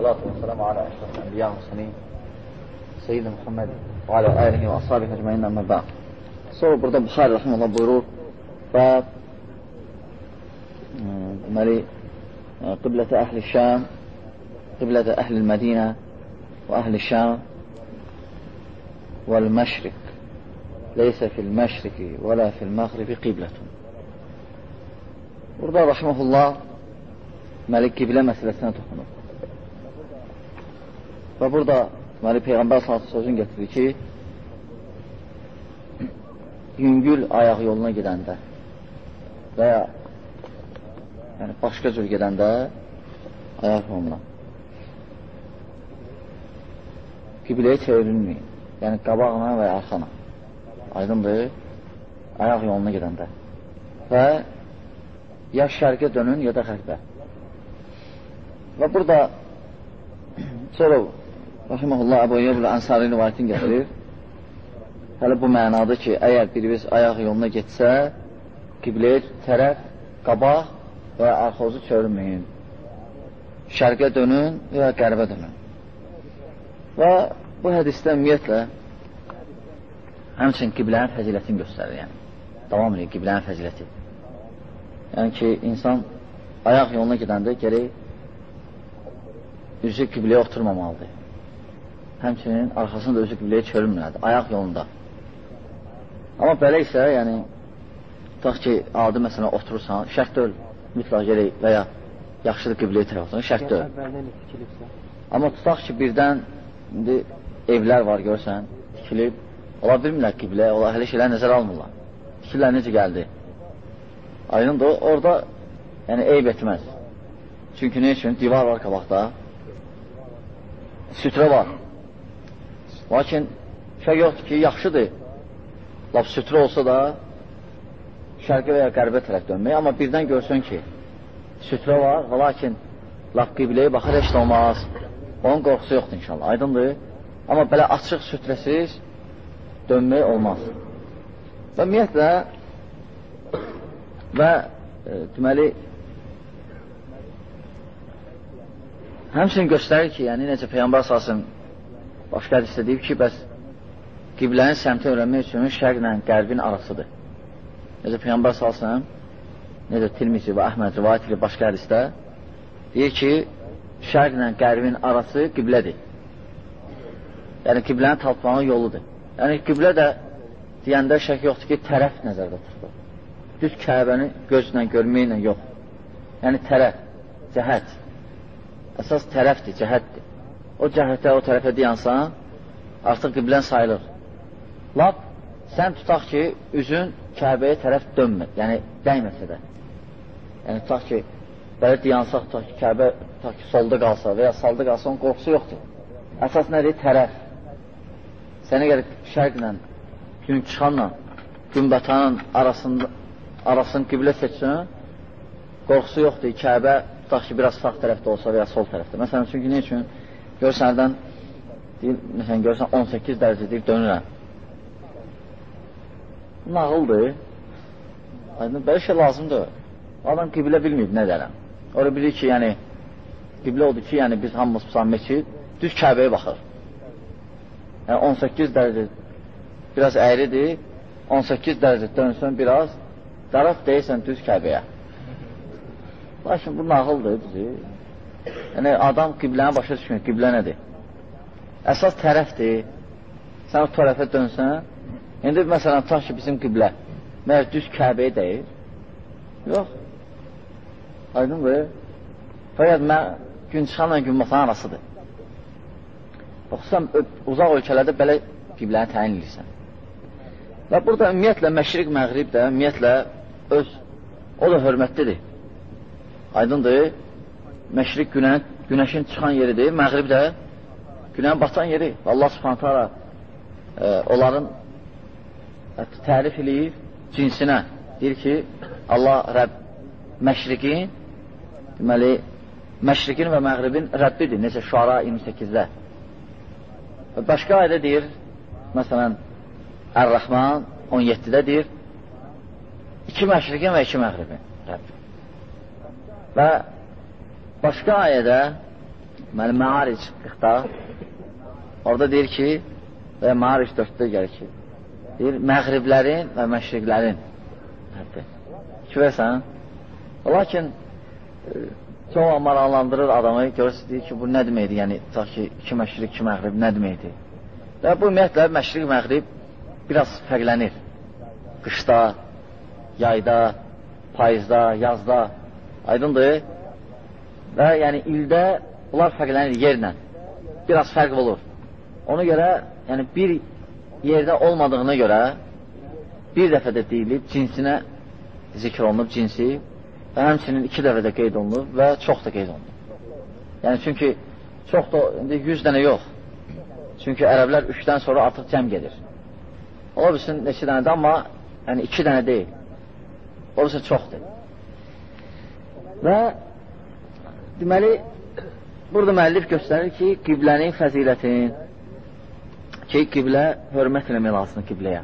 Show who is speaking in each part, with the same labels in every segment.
Speaker 1: والصلاة والسلام على أشرف الأنبياء والمرسلين سيدنا محمد وعلى آله وأصحابه أجمعين أما بعد. صور برد البخاري رحمه الله بيروت باب مالي قبلة أهل الشام قبلة أهل المدينة وأهل الشام والمشرق ليس في المشرق ولا في المغرب قبلة ورضا رحمه الله مالك قبلة مسألة سنة تخنق Və burada deməli Peyğəmbər sallallahu sözün gətirir ki, yüngül ayaq yoluna gedəndə və ya yəni başqa cür gedəndə ayaq yoluna qibləyə çevrilməyin. Yəni qabağına və ya arxana. Aydındır? Ayaq yoluna gedəndə. Və ya şərqə dönün, ya da xərbə. Və burada sonra Rahiməhullah Əbu Eyyub Ənsari rivayətini gətirir. Hələ bu mənadır ki, əgər birimiz ayaq yoluna getsə, qibləyə tərəf, qabaq və arxozu çörməyin. Şərqə dönün və ya qərbə dönün. Və bu hədisdə ümumiyyətlə həmçin qiblənin fəzilətini göstərir, yəni. Davam edir qiblənin fəziləti. Yəni ki, insan ayaq yoluna gedəndə gərək üzü qibləyə oturmamalıdır. Həmçinin arxasını da üzü qibləyə çörülməlidir, ayaq yolunda. Amma belə isə, yəni, tutaq ki, adi məsələn oturursan, şərt deyil, mütləq gərək və ya yaxşıdır qibləyə tərəf olsun, şərt deyil. Amma tutaq ki, birdən indi evlər var, görsən, tikilib, ola bilmirlər qiblə, ola hələ şeylər nəzər almırlar. Tikirlər necə gəldi? Aydındır, orada yəni eyb etməz. Çünki ne üçün? Divar var qabaqda, sütrə var. Lakin şey yoxdur ki, yaxşıdır. Laf sütrə olsa da şərqə və ya qərbə tərəf dönmək. Amma birdən görsün ki, sütrə var və lakin laf qibləyə baxır, heç olmaz. Onun qorxusu yoxdur inşallah, aydındır. Amma belə açıq sütrəsiz dönmək olmaz. Və ümumiyyətlə və e, deməli həmçinin göstərir ki, yəni necə Peyğəmbər salsın başqa hədisdə deyib ki, bəs qiblənin səmti öyrənmək üçün şərqlə qərbin arasıdır. Necə Peyğəmbər salsın necə Tirmizi və Əhməd rivayət edir başqa hədisdə deyir ki, şərqlə qərbin arası qiblədir. Yəni qiblənin tapmanın yoludur. Yəni qiblə də deyəndə şək yoxdur ki, tərəf nəzərdə tutulur düz Kəbəni gözlə görməklə yox. Yəni tərəf, cəhət. Əsas tərəfdir, cəhətdir. O cəhətə, o tərəfə deyansan, artıq qiblən sayılır. Lap, sən tutaq ki, üzün Kəbəyə tərəf dönmür, yəni dəyməsə də. Yəni tutaq ki, belə deyansaq, tutaq ki, Kəbə tutaq ki, solda qalsa və ya salda qalsa, onun qorxusu yoxdur. Əsas nədir? Tərəf. Sənə gəlir şərqlə, gün çıxanla, gün batanın arasında arasını qiblə seçsin, qorxusu yoxdur. Kəbə tutaq ki, biraz sağ tərəfdə olsa və ya sol tərəfdə. Məsələn, çünki ne üçün? Görsənlərdən, deyil, məsələn, görsən 18 dərəcə deyib dönürəm. Nağıldır. Aydın, belə şey lazımdır. Adam qiblə bilməyib nə dərəm. Orada bilir ki, yəni, qiblə odur ki, yəni biz hamımız pusan meçid, düz Kəbəyə baxır. Yəni 18 dərəcə biraz əyridir, 18 dərəcə dönsün biraz, Tərəf deyirsən düz Kəbəyə. Lakin bu nağıldır bizi. Yəni, adam qibləni başa düşmür, qiblə nədir? Əsas tərəfdir. Sən o tərəfə dönsən, indi məsələn, tutaq ki, bizim qiblə, məyər düz Kəbəyə deyir? Yox. Aydındır. Fəqət mən gün çıxanla gün batan arasıdır. Xüsusən uzaq ölkələrdə belə qibləni təyin edirsən. Və burada ümumiyyətlə məşriq məğrib də ümumiyyətlə öz, o da hörmətlidir. Aydındır, məşriq günənin, günəşin çıxan yeridir, məğrib də günənin batan yeri. Allah subhanətə ala e, onların tərif eləyir cinsinə. Deyir ki, Allah Rəbb məşriqin, deməli, məşriqin və məğribin Rəbbidir, necə Şuara 28-də. Başqa ayda deyir, məsələn, Ər-Rəhman 17-də deyir, iki məşriqin və iki məğribin Rəbb. Və başqa ayədə deməli, Məaric 40-da orada deyir ki, və Məaric 4-də gəlir ki, deyir, məğriblərin və məşriqlərin həddi. İki versən, lakin e, çox maraqlandırır adamı, görürsünüz, deyir ki, bu nə deməkdir, yəni, tutaq ki, iki məşriq, iki məğrib nə deməkdir? Və bu ümumiyyətlə, məşriq, məğrib biraz fərqlənir. Qışda, yayda, payızda, yazda, aydındır. Və yəni ildə bunlar fərqlənir yerlə. Biraz fərq olur. Ona görə, yəni bir yerdə olmadığına görə bir dəfə də deyilib, cinsinə zikr olunub, cinsi və həmçinin iki dəfə də qeyd olunub və çox da qeyd olunub. Yəni, çünki çox da, indi 100 dənə yox. Çünki ərəblər üçdən sonra artıq cəm gedir. Ola bilsin neçə dənədir, amma yəni iki dənə deyil. Olursa çoxdur. Və Deməli, burada müəllif göstərir ki, qiblənin fəzilətin, ki, qiblə hörmət eləmək lazımdır qibləyə.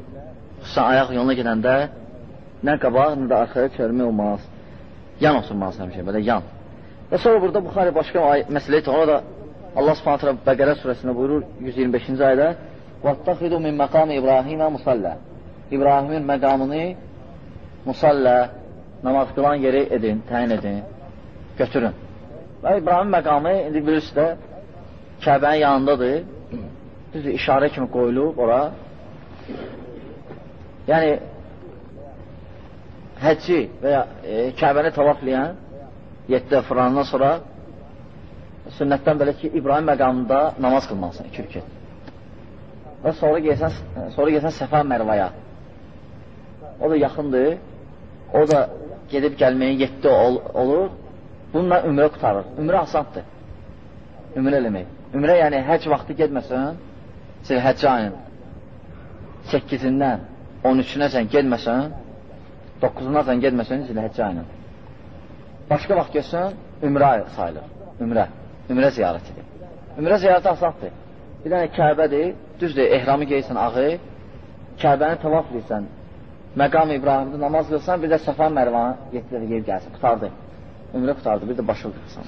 Speaker 1: Xüsusən ayaq yoluna gedəndə nə qabaq, nə də arxaya çörmək olmaz. Yan oturmaz həmişə, belə yan. Və sonra burada Buxari başqa məsələyə ona da Allah Subhanahu taala Bəqərə surəsində buyurur 125-ci ayədə: "Vattaxidu min maqami İbrahimə musalla." İbrahimin məqamını musalla namaz qılan yeri edin, təyin edin, götürün. Və İbrahim məqamı, indi bilirsiniz də, Kəbənin yanındadır. Düzdür, işarə kimi qoyulub ora. Yəni, həcci və ya e, Kəbəni tavaflayan 7 fırandan sonra sünnətdən belə ki, İbrahim məqamında namaz qılmalısın, iki rükət. Və sonra gəlsən, sonra gəlsən Səfa Mərvaya. O da yaxındır o da gedib gəlməyə 7 ol, olur, bununla ümrə qutarır. Ümrə asaddır. Ümrə eləmək. Ümrə yəni həc vaxtı getməsən, sil həcc ayın 8-dən 13-ünəcən getməsən, 9-undan getməsən, sil həcc ayının. Başqa vaxt getsən, ümrə sayılır. Ümrə. Ümrə ziyarətidir. Ümrə ziyarəti asaddır. Bir dənə Kəbədir, düzdür, ehramı geysən ağı, Kəbəni tavaf edirsən, məqam İbrahimdə namaz qılsan, bir də Səfa 7 dəfə yer gəlsin, qutardı. Ömrə qutardı, bir də başı qılsan.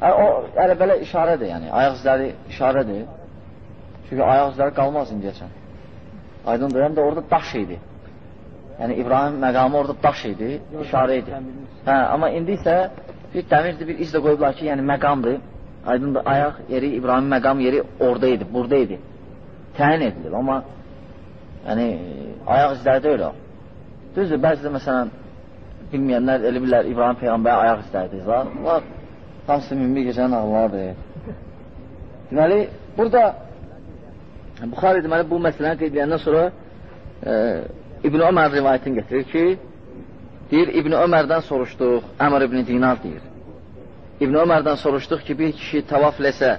Speaker 1: Hə, o yəni, belə işarədir, yəni, ayaq izləri işarədir. Çünki ayaq izləri qalmaz indiyəcən. Aydındır, həm də orada daş idi. Yəni, İbrahim məqamı orada daş idi, işarə idi. Hə, amma indi isə bir dəmirdir, bir iz də qoyublar ki, yəni məqamdır. Aydındır, ayaq yeri, İbrahim məqam yeri orada idi, burada idi. Təyin edilir, amma yəni, ayaq izləri deyil o. Düzdür, bəzi də məsələn, bilməyənlər elə bilər İbrahim Peyğəmbərə ayaq var. Var, hamısı mümkün gecənin ağlardır. Deməli, burada Buxari deməli, bu məsələni qeyd edəndən sonra e, İbn Ömər rivayətini getirir ki, deyir, İbn Ömərdən soruşduq, Əmr İbn Dinar deyir. İbn Ömərdən soruşduq ki, bir kişi tavaf eləsə,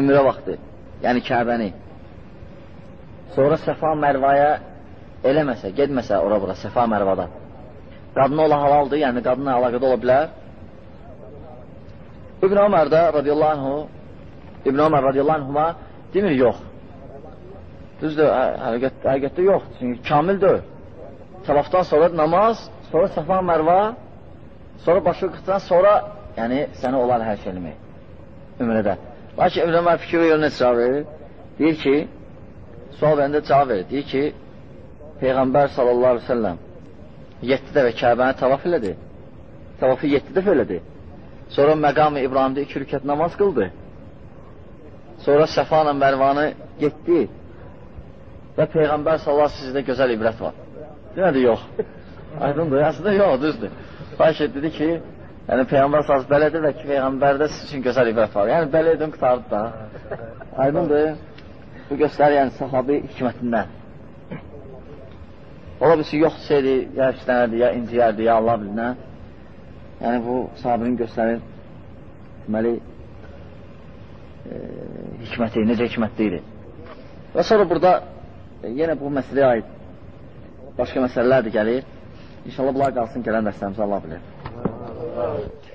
Speaker 1: ümrə vaxtı, yəni Kəbəni, sonra Səfa Mərvaya eləməsə, gedməsə ora-bura, Səfa Mərvada, qadına ola halaldır, yəni qadına əlaqədə ola bilər. İbn Ömər də radiyallahu anhu, İbn Ömər radiyallahu anhuma demir, yox. Düzdür, həqiqət, həqiqətdə yox, çünki kamildir. Təlafdan sonra namaz, sonra Səfa Mərva, sonra başı qıtdan, sonra yəni səni olar hər şey eləmək, ümrədə. Lakin İbn Ömər fikri yoluna cavab verir, deyir ki, sual verəndə cavab verir. Deyir ki, Peyğəmbər sallallahu aleyhi ve selləm 7 dəfə Kəbəni tavaf elədi. Tavafı 7 dəfə elədi. Sonra məqam-ı İbrahimdə 2 rükət namaz qıldı. Sonra Səfa ilə Mərvanı getdi və Peyğəmbər sallallahu sizdə gözəl ibrət var. Demədi, yox. Aydındır, əslində yox, düzdür. Xahiş dedi ki, yəni Peyğəmbər sallallahu belədir və ki, Peyğəmbərdə siz üçün gözəl ibrət var. Yəni, belə edin, qutardı da. Aydındır. Bu göstərir, yəni, sahabi hikmətindən. Ola bilsin, yox şeydir, ya işlənərdir, ya inciyərdir, ya Allah bilinə. Yəni, bu sahabinin göstərir, deməli, e, hikməti, necə hikmətli idi. Və sonra burada e, yenə bu məsələyə aid başqa məsələlər də gəlir. İnşallah bunlar qalsın gələn dərslərimizə Allah bilir.